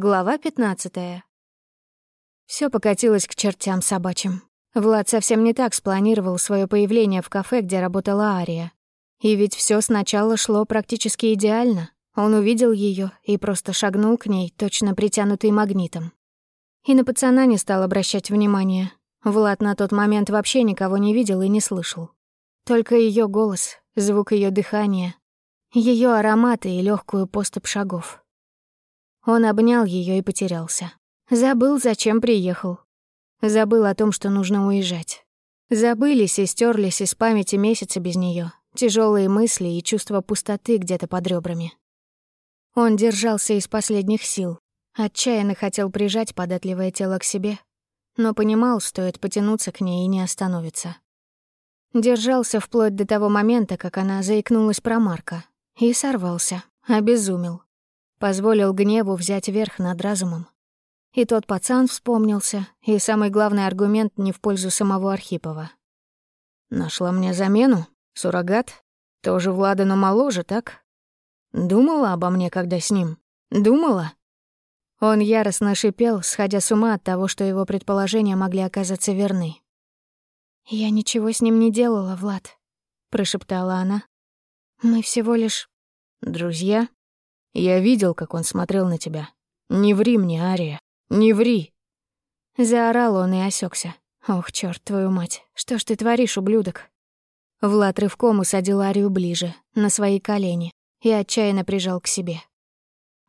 Глава 15. Все покатилось к чертям собачьим. Влад совсем не так спланировал свое появление в кафе, где работала Ария. И ведь все сначала шло практически идеально. Он увидел ее и просто шагнул к ней, точно притянутый магнитом. И на пацана не стал обращать внимания. Влад на тот момент вообще никого не видел и не слышал. Только ее голос, звук ее дыхания, ее ароматы и легкую поступь шагов. Он обнял ее и потерялся. Забыл, зачем приехал. Забыл о том, что нужно уезжать. Забылись и стерлись из памяти месяца без нее, тяжелые мысли и чувство пустоты где-то под ребрами. Он держался из последних сил, отчаянно хотел прижать податливое тело к себе, но понимал, стоит потянуться к ней и не остановиться. Держался вплоть до того момента, как она заикнулась про Марка, и сорвался, обезумел. Позволил гневу взять верх над разумом. И тот пацан вспомнился, и самый главный аргумент не в пользу самого Архипова. «Нашла мне замену? Суррогат? Тоже Влада, но моложе, так? Думала обо мне, когда с ним? Думала?» Он яростно шипел, сходя с ума от того, что его предположения могли оказаться верны. «Я ничего с ним не делала, Влад», — прошептала она. «Мы всего лишь...» «Друзья?» Я видел, как он смотрел на тебя. Не ври мне, Ария, не ври!» Заорал он и осекся. «Ох, черт твою мать, что ж ты творишь, ублюдок?» Влад рывком усадил Арию ближе, на свои колени, и отчаянно прижал к себе.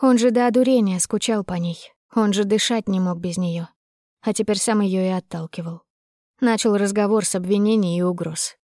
Он же до одурения скучал по ней, он же дышать не мог без нее, а теперь сам ее и отталкивал. Начал разговор с обвинений и угроз.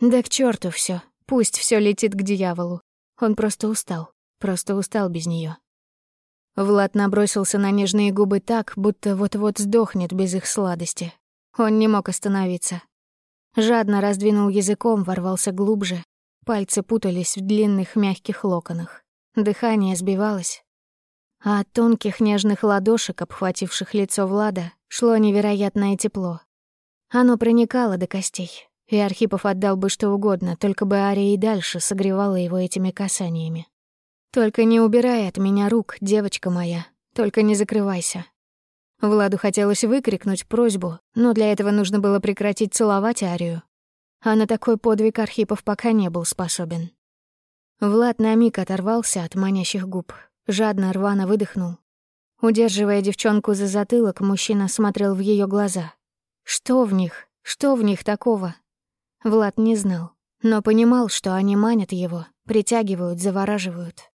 Да к черту все, пусть все летит к дьяволу. Он просто устал. Просто устал без нее. Влад набросился на нежные губы так, будто вот-вот сдохнет без их сладости. Он не мог остановиться. Жадно раздвинул языком, ворвался глубже. Пальцы путались в длинных мягких локонах. Дыхание сбивалось. А от тонких нежных ладошек, обхвативших лицо Влада, шло невероятное тепло. Оно проникало до костей, и Архипов отдал бы что угодно, только бы Ария и дальше согревала его этими касаниями. Только не убирай от меня рук, девочка моя. Только не закрывайся. Владу хотелось выкрикнуть просьбу, но для этого нужно было прекратить целовать Арию. А на такой подвиг Архипов пока не был способен. Влад на миг оторвался от манящих губ, жадно рвано выдохнул. Удерживая девчонку за затылок, мужчина смотрел в ее глаза. Что в них? Что в них такого? Влад не знал, но понимал, что они манят его, притягивают, завораживают.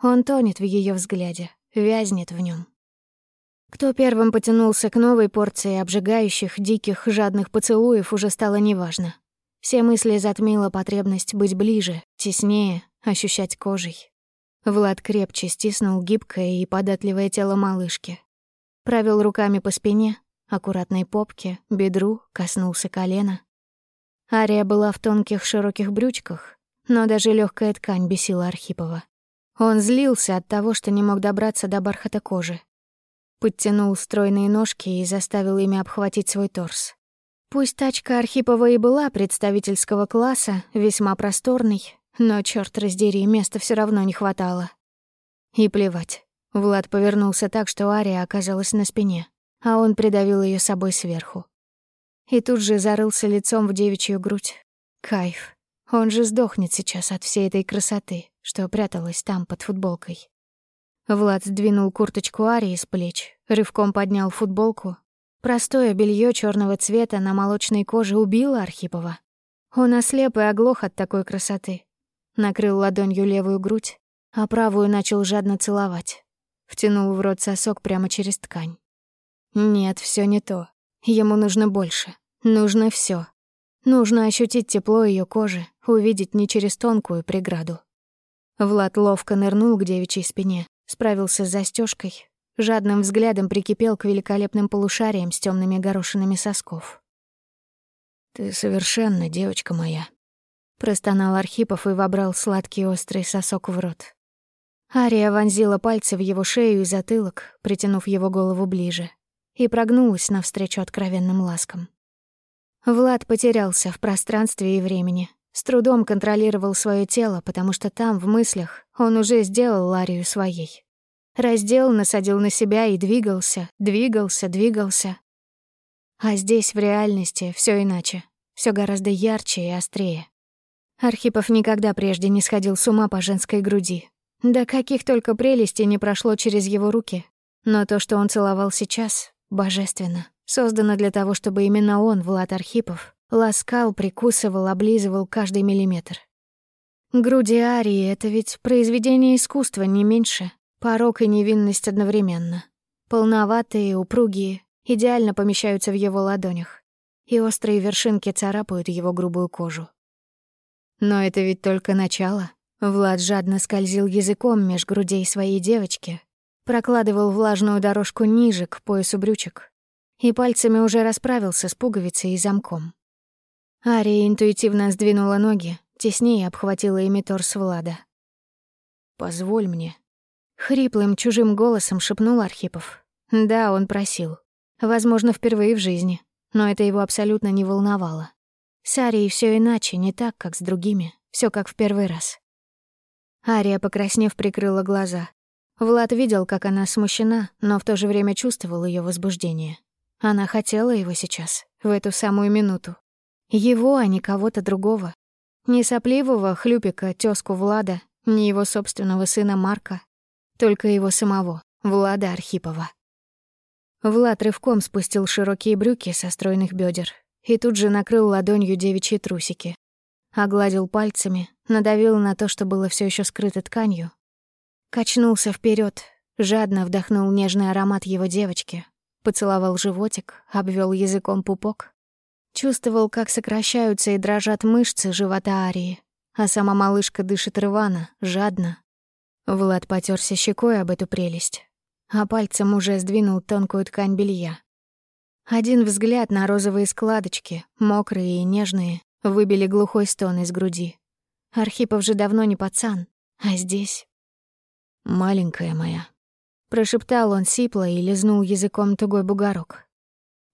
Он тонет в ее взгляде, вязнет в нем. Кто первым потянулся к новой порции обжигающих, диких, жадных поцелуев, уже стало неважно. Все мысли затмила потребность быть ближе, теснее, ощущать кожей. Влад крепче стиснул гибкое и податливое тело малышки. Провел руками по спине, аккуратной попке, бедру, коснулся колена. Ария была в тонких широких брючках, но даже легкая ткань бесила Архипова. Он злился от того, что не мог добраться до бархата кожи. Подтянул стройные ножки и заставил ими обхватить свой торс. Пусть тачка Архипова и была представительского класса, весьма просторной, но, черт раздери, места все равно не хватало. И плевать. Влад повернулся так, что Ария оказалась на спине, а он придавил ее собой сверху. И тут же зарылся лицом в девичью грудь. Кайф. Он же сдохнет сейчас от всей этой красоты что пряталась там под футболкой. Влад сдвинул курточку Арии с плеч, рывком поднял футболку. Простое белье черного цвета на молочной коже убило Архипова. Он ослеп и оглох от такой красоты. Накрыл ладонью левую грудь, а правую начал жадно целовать. Втянул в рот сосок прямо через ткань. Нет, все не то. Ему нужно больше. Нужно все. Нужно ощутить тепло ее кожи, увидеть не через тонкую преграду. Влад ловко нырнул к девичьей спине, справился с застежкой, жадным взглядом прикипел к великолепным полушариям с темными горошинами сосков. «Ты совершенно, девочка моя», — простонал Архипов и вобрал сладкий острый сосок в рот. Ария вонзила пальцы в его шею и затылок, притянув его голову ближе, и прогнулась навстречу откровенным ласкам. Влад потерялся в пространстве и времени, с трудом контролировал свое тело, потому что там, в мыслях, он уже сделал Ларию своей. Раздел, насадил на себя и двигался, двигался, двигался. А здесь, в реальности, все иначе. все гораздо ярче и острее. Архипов никогда прежде не сходил с ума по женской груди. Да каких только прелестей не прошло через его руки. Но то, что он целовал сейчас, божественно. Создано для того, чтобы именно он, Влад Архипов, ласкал, прикусывал, облизывал каждый миллиметр. Груди Арии — это ведь произведение искусства, не меньше. Порок и невинность одновременно. Полноватые, упругие, идеально помещаются в его ладонях. И острые вершинки царапают его грубую кожу. Но это ведь только начало. Влад жадно скользил языком меж грудей своей девочки, прокладывал влажную дорожку ниже, к поясу брючек, и пальцами уже расправился с пуговицей и замком. Ария интуитивно сдвинула ноги, теснее обхватила ими торс Влада. «Позволь мне», — хриплым чужим голосом шепнул Архипов. Да, он просил. Возможно, впервые в жизни, но это его абсолютно не волновало. С Арией всё иначе, не так, как с другими. Всё как в первый раз. Ария, покраснев, прикрыла глаза. Влад видел, как она смущена, но в то же время чувствовал её возбуждение. Она хотела его сейчас, в эту самую минуту. Его, а не кого-то другого. Не сопливого хлюпика, тёзку Влада, не его собственного сына Марка, только его самого, Влада Архипова. Влад рывком спустил широкие брюки со стройных бедер и тут же накрыл ладонью девичьи трусики. Огладил пальцами, надавил на то, что было все еще скрыто тканью. Качнулся вперед, жадно вдохнул нежный аромат его девочки, поцеловал животик, обвел языком пупок. Чувствовал, как сокращаются и дрожат мышцы живота Арии, а сама малышка дышит рвано, жадно. Влад потерся щекой об эту прелесть, а пальцем уже сдвинул тонкую ткань белья. Один взгляд на розовые складочки, мокрые и нежные, выбили глухой стон из груди. Архипов же давно не пацан, а здесь... «Маленькая моя», — прошептал он сипло и лизнул языком тугой бугорок.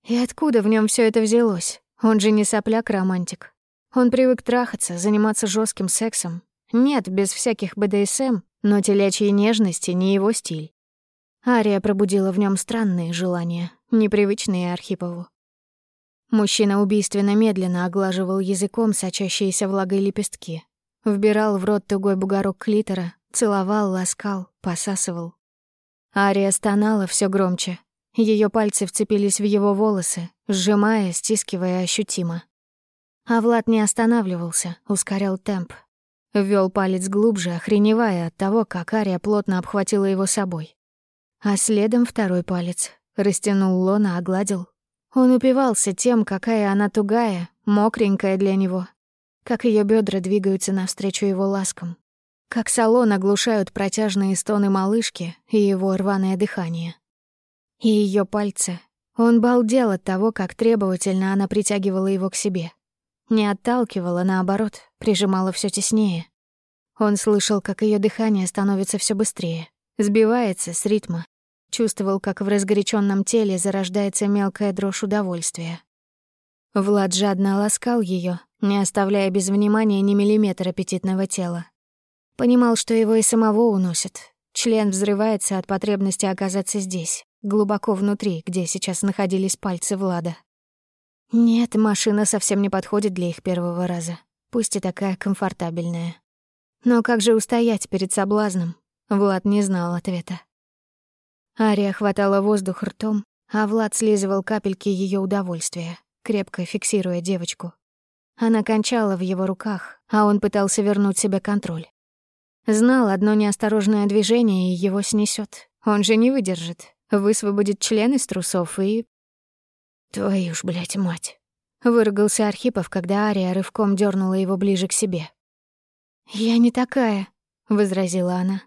И откуда в нем все это взялось? Он же не сопляк-романтик. Он привык трахаться, заниматься жестким сексом. Нет, без всяких БДСМ, но телячьей нежности не его стиль. Ария пробудила в нем странные желания, непривычные Архипову. Мужчина убийственно медленно оглаживал языком сочащиеся влагой лепестки, вбирал в рот тугой бугорок клитора, целовал, ласкал, посасывал. Ария стонала все громче. Ее пальцы вцепились в его волосы, сжимая, стискивая ощутимо. А Влад не останавливался, ускорял темп. Ввел палец глубже, охреневая от того, как Ария плотно обхватила его собой. А следом второй палец. Растянул лона, огладил. Он упивался тем, какая она тугая, мокренькая для него. Как ее бедра двигаются навстречу его ласкам. Как салон оглушают протяжные стоны малышки и его рваное дыхание. И ее пальцы. Он балдел от того, как требовательно она притягивала его к себе. Не отталкивала, наоборот, прижимала все теснее. Он слышал, как ее дыхание становится все быстрее, сбивается с ритма, Чувствовал, как в разгоряченном теле зарождается мелкая дрожь удовольствия. Влад жадно ласкал ее, не оставляя без внимания ни миллиметра аппетитного тела. Понимал, что его и самого уносит. Член взрывается от потребности оказаться здесь, глубоко внутри, где сейчас находились пальцы Влада. Нет, машина совсем не подходит для их первого раза, пусть и такая комфортабельная. Но как же устоять перед соблазном? Влад не знал ответа. Ария хватала воздух ртом, а Влад слизывал капельки ее удовольствия, крепко фиксируя девочку. Она кончала в его руках, а он пытался вернуть себе контроль. Знал, одно неосторожное движение и его снесет. Он же не выдержит, высвободит член из трусов и... «Твою ж, блядь, мать!» — выругался Архипов, когда Ария рывком дернула его ближе к себе. «Я не такая», — возразила она.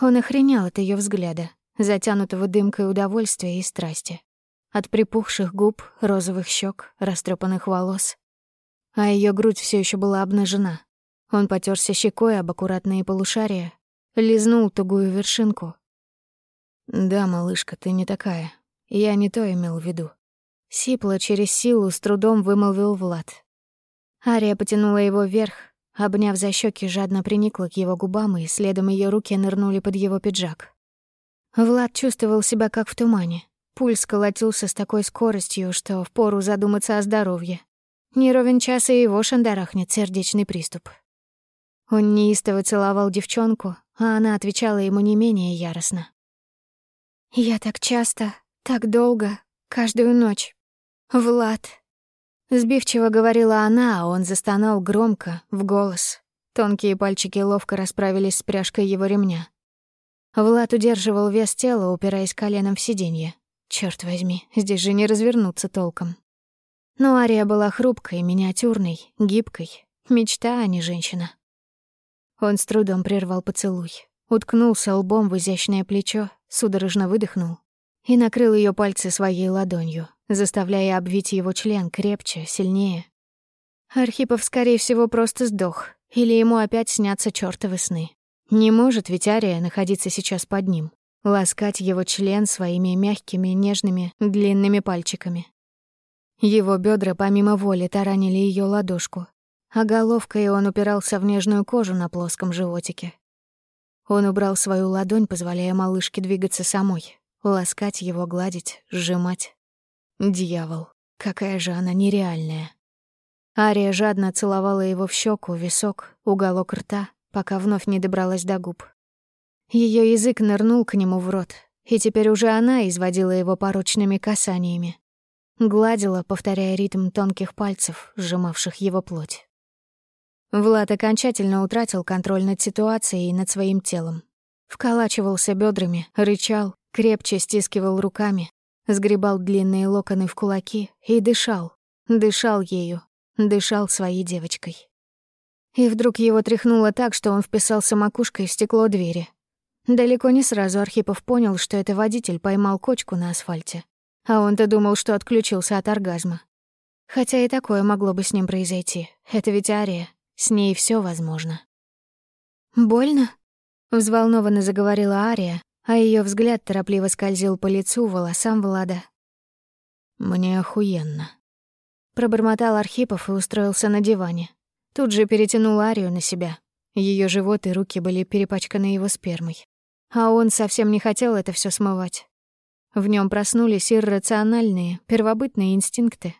Он охренел от ее взгляда, затянутого дымкой удовольствия и страсти. От припухших губ, розовых щек, растрепанных волос. А ее грудь все еще была обнажена. Он потерся щекой об аккуратные полушария, лизнул тугую вершинку. «Да, малышка, ты не такая. Я не то имел в виду». Сипло через силу с трудом вымолвил Влад. Ария потянула его вверх, обняв за щеки, жадно приникла к его губам, и следом ее руки нырнули под его пиджак. Влад чувствовал себя как в тумане. Пульс колотился с такой скоростью, что впору задуматься о здоровье. Не ровен час и его шандарахнет сердечный приступ. Он неистово целовал девчонку, а она отвечала ему не менее яростно. «Я так часто, так долго, каждую ночь. Влад». Сбивчиво говорила она, а он застонал громко, в голос. Тонкие пальчики ловко расправились с пряжкой его ремня. Влад удерживал вес тела, упираясь коленом в сиденье. Черт возьми, здесь же не развернуться толком. Но Ария была хрупкой, миниатюрной, гибкой. Мечта, а не женщина. Он с трудом прервал поцелуй, уткнулся лбом в изящное плечо, судорожно выдохнул и накрыл ее пальцы своей ладонью, заставляя обвить его член крепче, сильнее. Архипов, скорее всего, просто сдох, или ему опять снятся чёртовы сны. Не может ведь Ария находиться сейчас под ним, ласкать его член своими мягкими, нежными, длинными пальчиками. Его бедра помимо воли таранили ее ладошку, а головкой он упирался в нежную кожу на плоском животике. Он убрал свою ладонь, позволяя малышке двигаться самой, ласкать его, гладить, сжимать. Дьявол, какая же она нереальная. Ария жадно целовала его в щеку, висок, уголок рта, пока вновь не добралась до губ. Ее язык нырнул к нему в рот, и теперь уже она изводила его порочными касаниями. Гладила, повторяя ритм тонких пальцев, сжимавших его плоть. Влад окончательно утратил контроль над ситуацией и над своим телом. Вколачивался бедрами, рычал, крепче стискивал руками, сгребал длинные локоны в кулаки и дышал, дышал ею, дышал своей девочкой. И вдруг его тряхнуло так, что он вписался макушкой в стекло двери. Далеко не сразу Архипов понял, что это водитель поймал кочку на асфальте. А он-то думал, что отключился от оргазма. Хотя и такое могло бы с ним произойти. Это ведь Ария. С ней все возможно. «Больно?» — взволнованно заговорила Ария, а ее взгляд торопливо скользил по лицу, волосам Влада. «Мне охуенно», — пробормотал Архипов и устроился на диване. Тут же перетянул Арию на себя. Ее живот и руки были перепачканы его спермой. А он совсем не хотел это все смывать. В нем проснулись иррациональные, первобытные инстинкты.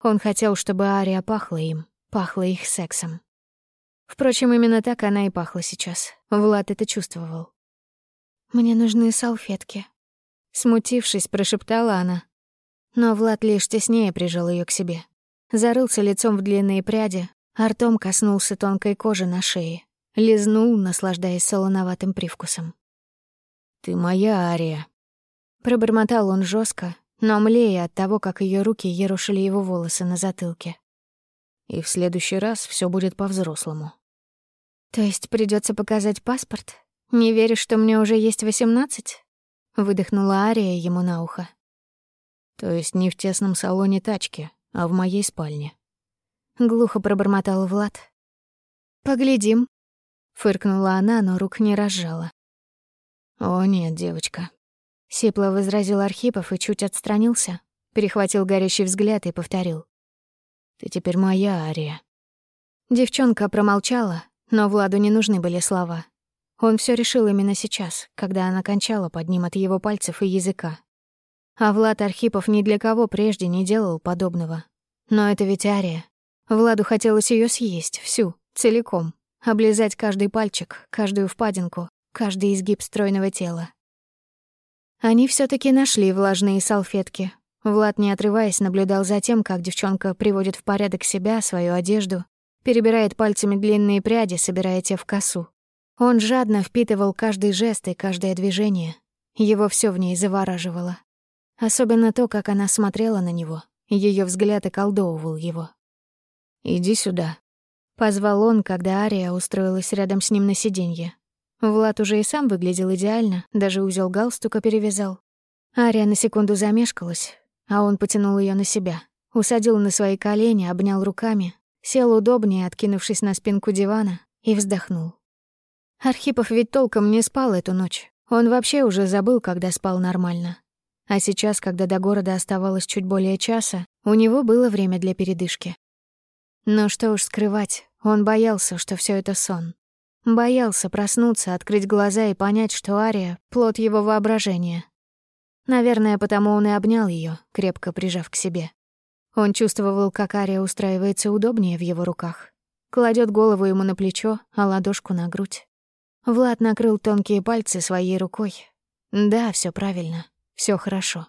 Он хотел, чтобы Ария пахла им, пахла их сексом. Впрочем, именно так она и пахла сейчас. Влад это чувствовал. «Мне нужны салфетки», — смутившись, прошептала она. Но Влад лишь теснее прижал ее к себе. Зарылся лицом в длинные пряди, а ртом коснулся тонкой кожи на шее. Лизнул, наслаждаясь солоноватым привкусом. «Ты моя Ария», — пробормотал он жестко, но млея от того, как ее руки ерушили его волосы на затылке. И в следующий раз все будет по-взрослому. То есть придется показать паспорт? Не веришь, что мне уже есть восемнадцать? Выдохнула Ария ему на ухо. То есть не в тесном салоне тачки, а в моей спальне. Глухо пробормотал Влад. Поглядим. Фыркнула она, но рук не разжала. «О нет, девочка», — сипло возразил Архипов и чуть отстранился, перехватил горящий взгляд и повторил. Ты теперь моя, Ария». Девчонка промолчала, но Владу не нужны были слова. Он все решил именно сейчас, когда она кончала под ним от его пальцев и языка. А Влад Архипов ни для кого прежде не делал подобного. Но это ведь Ария. Владу хотелось ее съесть, всю, целиком, облизать каждый пальчик, каждую впадинку, каждый изгиб стройного тела. Они все таки нашли влажные салфетки, Влад, не отрываясь, наблюдал за тем, как девчонка приводит в порядок себя, свою одежду, перебирает пальцами длинные пряди, собирая те в косу. Он жадно впитывал каждый жест и каждое движение. Его все в ней завораживало. Особенно то, как она смотрела на него. Ее взгляд околдовывал его. «Иди сюда», — позвал он, когда Ария устроилась рядом с ним на сиденье. Влад уже и сам выглядел идеально, даже узел галстука перевязал. Ария на секунду замешкалась, а он потянул ее на себя, усадил на свои колени, обнял руками, сел удобнее, откинувшись на спинку дивана, и вздохнул. Архипов ведь толком не спал эту ночь. Он вообще уже забыл, когда спал нормально. А сейчас, когда до города оставалось чуть более часа, у него было время для передышки. Но что уж скрывать, он боялся, что все это сон. Боялся проснуться, открыть глаза и понять, что Ария — плод его воображения. Наверное, потому он и обнял ее, крепко прижав к себе. Он чувствовал, как Ария устраивается удобнее в его руках. Кладет голову ему на плечо, а ладошку на грудь. Влад накрыл тонкие пальцы своей рукой. Да, все правильно, все хорошо.